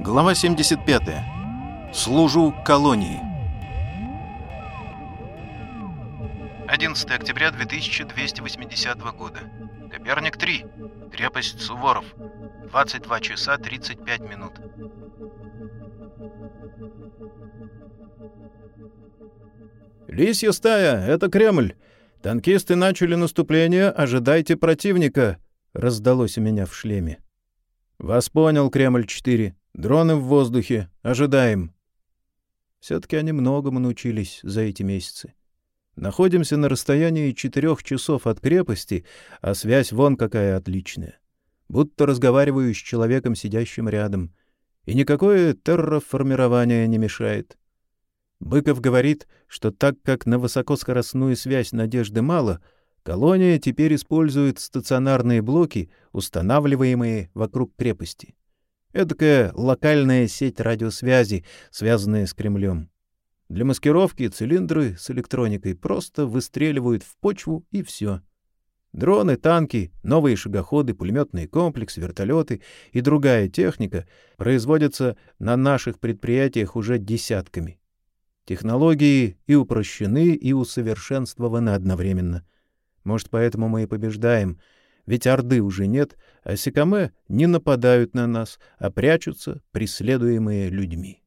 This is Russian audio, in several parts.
Глава 75. Служу колонии. 11 октября 2280 года. Коперник 3. Крепость Суворов. 22 часа 35 минут. «Лисья стая, это Кремль. Танкисты начали наступление, ожидайте противника», — раздалось у меня в шлеме. «Вас понял, Кремль-4. Дроны в воздухе. Ожидаем». Все-таки они многому научились за эти месяцы. Находимся на расстоянии четырех часов от крепости, а связь вон какая отличная. Будто разговариваю с человеком, сидящим рядом. И никакое терраформирование не мешает. Быков говорит, что так как на высокоскоростную связь надежды мало — Колония теперь использует стационарные блоки, устанавливаемые вокруг крепости. Эдакая локальная сеть радиосвязи, связанная с Кремлем. Для маскировки цилиндры с электроникой просто выстреливают в почву и все. Дроны, танки, новые шагоходы, пулеметные комплексы, вертолеты и другая техника производятся на наших предприятиях уже десятками. Технологии и упрощены, и усовершенствованы одновременно — может, поэтому мы и побеждаем. Ведь Орды уже нет, а Секаме не нападают на нас, а прячутся, преследуемые людьми.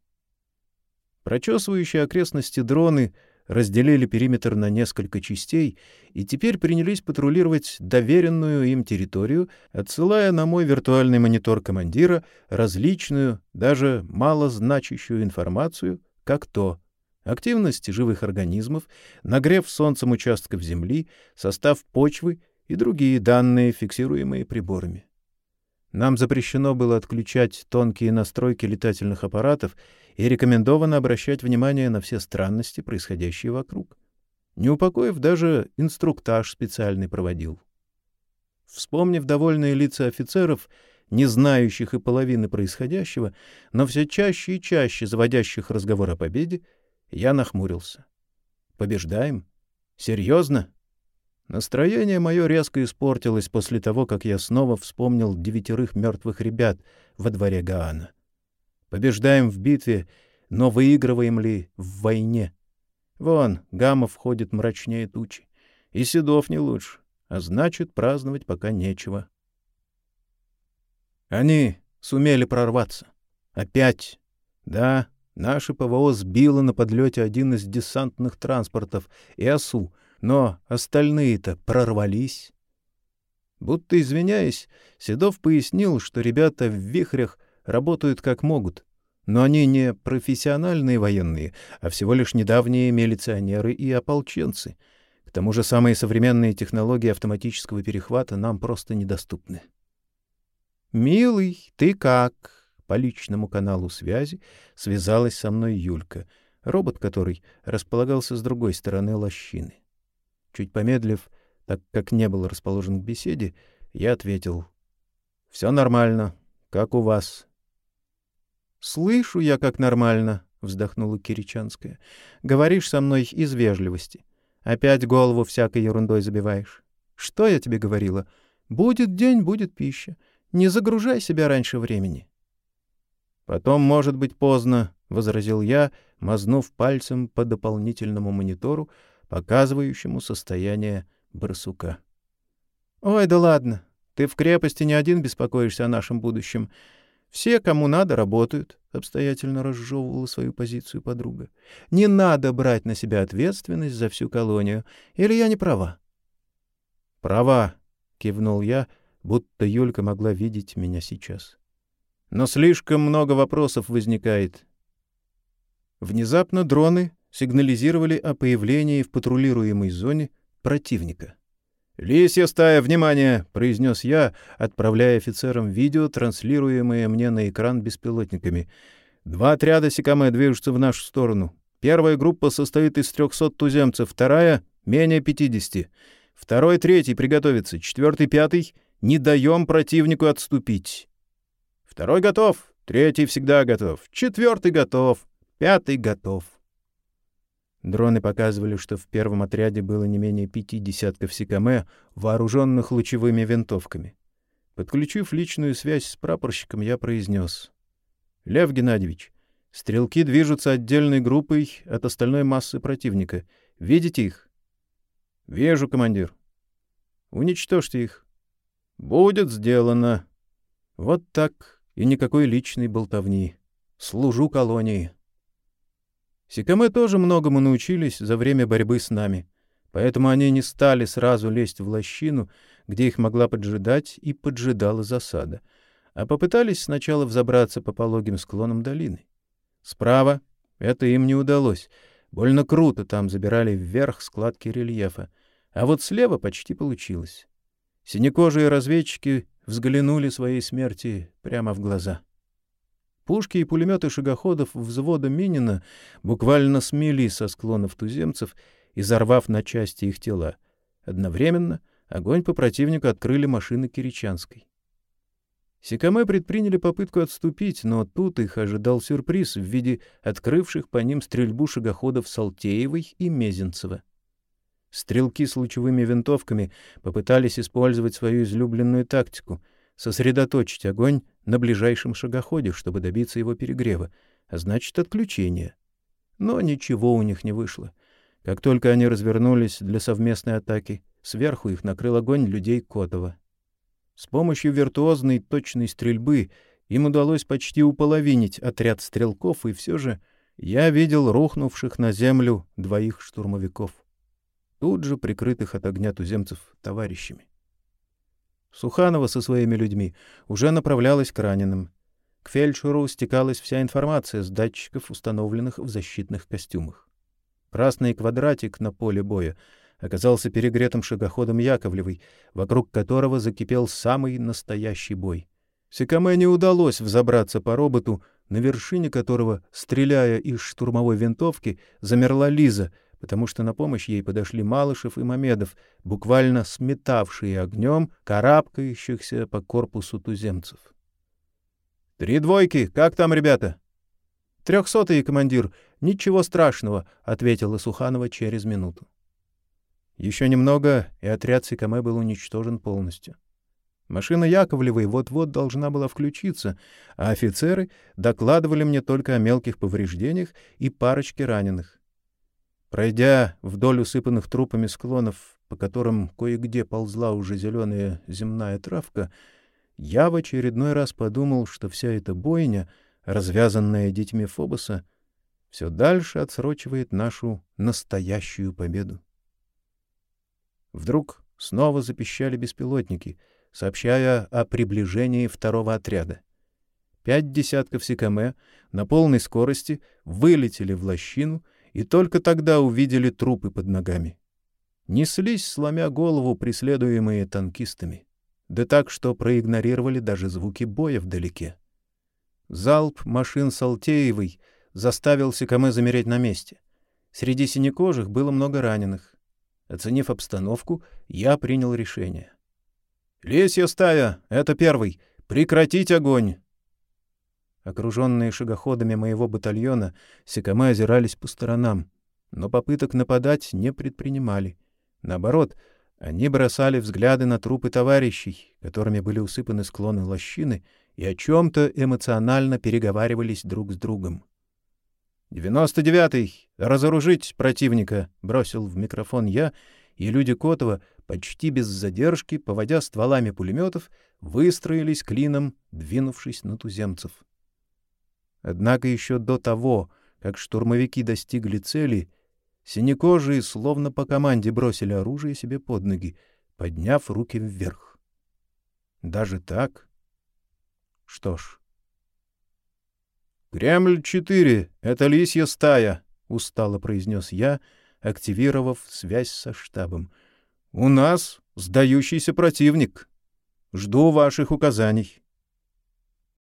Прочесывающие окрестности дроны разделили периметр на несколько частей и теперь принялись патрулировать доверенную им территорию, отсылая на мой виртуальный монитор командира различную, даже малозначащую информацию, как то — активность живых организмов, нагрев солнцем участков Земли, состав почвы и другие данные, фиксируемые приборами. Нам запрещено было отключать тонкие настройки летательных аппаратов и рекомендовано обращать внимание на все странности, происходящие вокруг. Не упокоив, даже инструктаж специальный проводил. Вспомнив довольные лица офицеров, не знающих и половины происходящего, но все чаще и чаще заводящих разговор о победе, я нахмурился. «Побеждаем? Серьезно?» Настроение мое резко испортилось после того, как я снова вспомнил девятерых мертвых ребят во дворе Гаана. Побеждаем в битве, но выигрываем ли в войне? Вон, Гамов ходит мрачнее тучи. И Седов не лучше, а значит, праздновать пока нечего. Они сумели прорваться. Опять. Да, Наше ПВО сбило на подлете один из десантных транспортов и ОСУ, но остальные-то прорвались. Будто извиняясь, Седов пояснил, что ребята в вихрях работают как могут, но они не профессиональные военные, а всего лишь недавние милиционеры и ополченцы. К тому же самые современные технологии автоматического перехвата нам просто недоступны. «Милый, ты как?» по личному каналу связи связалась со мной Юлька, робот который располагался с другой стороны лощины. Чуть помедлив, так как не был расположен к беседе, я ответил. — Все нормально. Как у вас? — Слышу я, как нормально, — вздохнула Киричанская. — Говоришь со мной из вежливости. Опять голову всякой ерундой забиваешь. Что я тебе говорила? Будет день, будет пища. Не загружай себя раньше времени. — Потом может быть поздно, — возразил я, мазнув пальцем по дополнительному монитору, показывающему состояние барсука. — Ой, да ладно. Ты в крепости не один беспокоишься о нашем будущем. Все, кому надо, работают, — обстоятельно разжевывала свою позицию подруга. — Не надо брать на себя ответственность за всю колонию. Или я не права? — Права, — кивнул я, будто Юлька могла видеть меня сейчас. — но слишком много вопросов возникает. Внезапно дроны сигнализировали о появлении в патрулируемой зоне противника. «Лисья стая, внимание!» — произнес я, отправляя офицерам видео, транслируемое мне на экран беспилотниками. «Два отряда Сикаме движутся в нашу сторону. Первая группа состоит из трехсот туземцев, вторая — менее пятидесяти. Второй, третий приготовиться, четвертый, пятый — не даем противнику отступить. Второй готов, третий всегда готов, четвертый готов, пятый готов. Дроны показывали, что в первом отряде было не менее пяти десятков сикаме, вооруженных лучевыми винтовками. Подключив личную связь с прапорщиком, я произнес. Лев Геннадьевич, стрелки движутся отдельной группой от остальной массы противника. Видите их? — Вижу, командир. — Уничтожьте их. — Будет сделано. Вот так и никакой личной болтовни. Служу колонии. Сикаме тоже многому научились за время борьбы с нами, поэтому они не стали сразу лезть в лощину, где их могла поджидать и поджидала засада, а попытались сначала взобраться по пологим склонам долины. Справа это им не удалось, больно круто там забирали вверх складки рельефа, а вот слева почти получилось. Синекожие разведчики взглянули своей смерти прямо в глаза. Пушки и пулеметы шагоходов взвода Минина буквально смели со склонов туземцев, изорвав на части их тела. Одновременно огонь по противнику открыли машины Киричанской. Сикаме предприняли попытку отступить, но тут их ожидал сюрприз в виде открывших по ним стрельбу шагоходов Салтеевой и Мезенцева. Стрелки с лучевыми винтовками попытались использовать свою излюбленную тактику — сосредоточить огонь на ближайшем шагоходе, чтобы добиться его перегрева, а значит, отключения. Но ничего у них не вышло. Как только они развернулись для совместной атаки, сверху их накрыл огонь людей Котова. С помощью виртуозной точной стрельбы им удалось почти уполовинить отряд стрелков, и все же я видел рухнувших на землю двоих штурмовиков, тут же прикрытых от огня туземцев товарищами. Суханова со своими людьми уже направлялась к раненым. К фельдшеру стекалась вся информация с датчиков, установленных в защитных костюмах. Красный квадратик на поле боя оказался перегретым шагоходом Яковлевой, вокруг которого закипел самый настоящий бой. Секаме не удалось взобраться по роботу, на вершине которого, стреляя из штурмовой винтовки, замерла Лиза — потому что на помощь ей подошли Малышев и Мамедов, буквально сметавшие огнем карабкающихся по корпусу туземцев. — Три двойки, как там, ребята? — Трехсотый, командир, ничего страшного, — ответила Суханова через минуту. Еще немного, и отряд Сикаме был уничтожен полностью. Машина Яковлевой вот-вот должна была включиться, а офицеры докладывали мне только о мелких повреждениях и парочке раненых. Пройдя вдоль усыпанных трупами склонов, по которым кое-где ползла уже зеленая земная травка, я в очередной раз подумал, что вся эта бойня, развязанная детьми Фобоса, все дальше отсрочивает нашу настоящую победу. Вдруг снова запищали беспилотники, сообщая о приближении второго отряда. Пять десятков Сикаме на полной скорости вылетели в лощину — и только тогда увидели трупы под ногами. Неслись, сломя голову, преследуемые танкистами. Да так, что проигнорировали даже звуки боя вдалеке. Залп машин Салтеевой заставил Секаме замереть на месте. Среди синекожих было много раненых. Оценив обстановку, я принял решение. «Лесья стая! Это первый! Прекратить огонь!» Окруженные шагоходами моего батальона, Секамы озирались по сторонам, но попыток нападать не предпринимали. Наоборот, они бросали взгляды на трупы товарищей, которыми были усыпаны склоны лощины, и о чем-то эмоционально переговаривались друг с другом. «Девяносто девятый! Разоружить противника!» — бросил в микрофон я, и люди Котова, почти без задержки, поводя стволами пулеметов, выстроились клином, двинувшись на туземцев. Однако еще до того, как штурмовики достигли цели, синекожие словно по команде бросили оружие себе под ноги, подняв руки вверх. Даже так? Что ж... «Кремль-4! Это лисья стая!» — устало произнес я, активировав связь со штабом. «У нас сдающийся противник. Жду ваших указаний».